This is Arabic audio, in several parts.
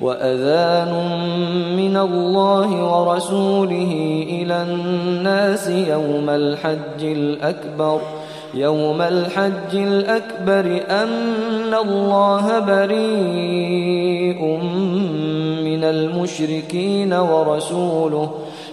وأذان من الله ورسوله إلى الناس يوم الحج الأكبر. يوم الحج الأكبر أن الله بريء من المشركين ورسوله.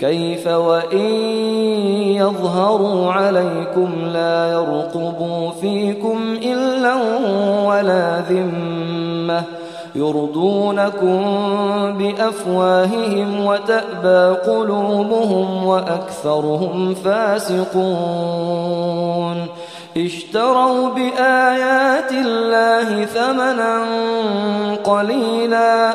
كيف وإن يظهروا عليكم لا يرقبوا فيكم إلا ولا ذمة يرضونكم بأفواههم وتأبى قلوبهم وأكثرهم فاسقون اشتروا بآيات الله ثمنا قليلا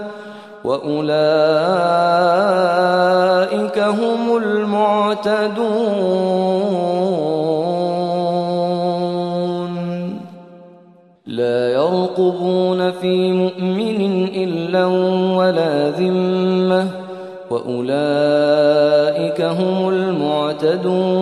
وأولئك هم المعتدون. لا يرقبون في مؤمن إلا ولا ذمة. وأولئك هم المعتدون.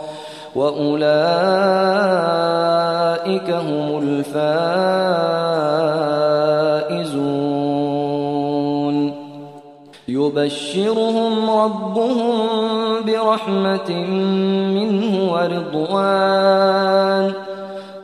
وأولئك هم الفائزون. يبشرهم ربهم برحمة منه ورضوان.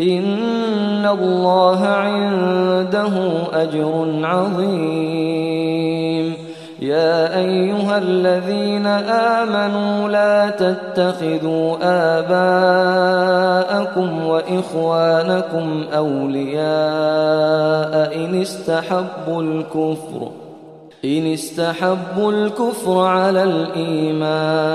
إن الله عنده أجر عظيم. يا أيها الذين آمنوا لا تتخذوا آباءكم وإخوانكم أولياء إن استحبوا الكفر إن استحبوا الكفر على الإيمان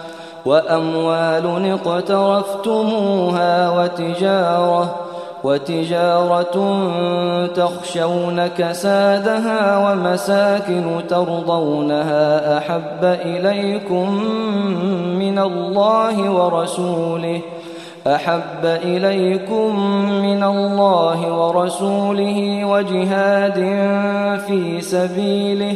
وأموال اقترفتموها وتجارة وتجارة تخشون كسادها ومساكن ترضونها أحب إليكم من الله ورسوله أحب إليكم من الله ورسوله وجهاد في سبيله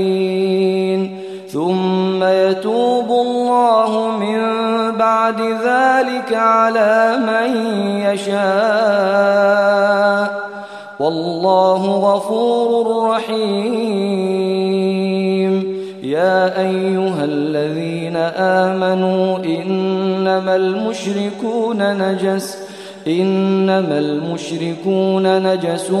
بعد ذلك على من يشاء. والله غفور رحيم. يا أيها الذين آمنوا إنما المشركون نجس إنما المشركون نجس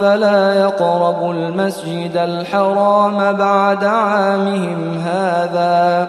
فلا يقربوا المسجد الحرام بعد عامهم هذا.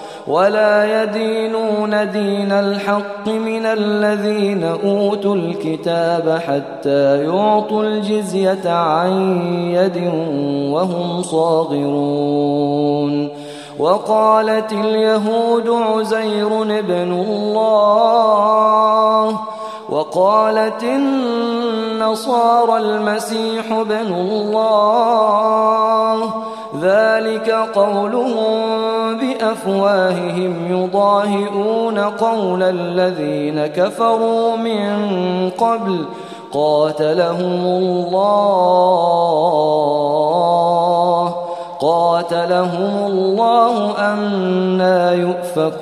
ولا يدينون دين الحق من الذين أوتوا الكتاب حتى يعطوا الجزية عن يد وهم صاغرون. وقالت اليهود عزير ابن الله. وقالت النصارى المسيح ابن الله. ذلك قولهم بافواههم يضاهئون قول الذين كفروا من قبل قاتلهم الله قاتلهم الله أنا يؤفكون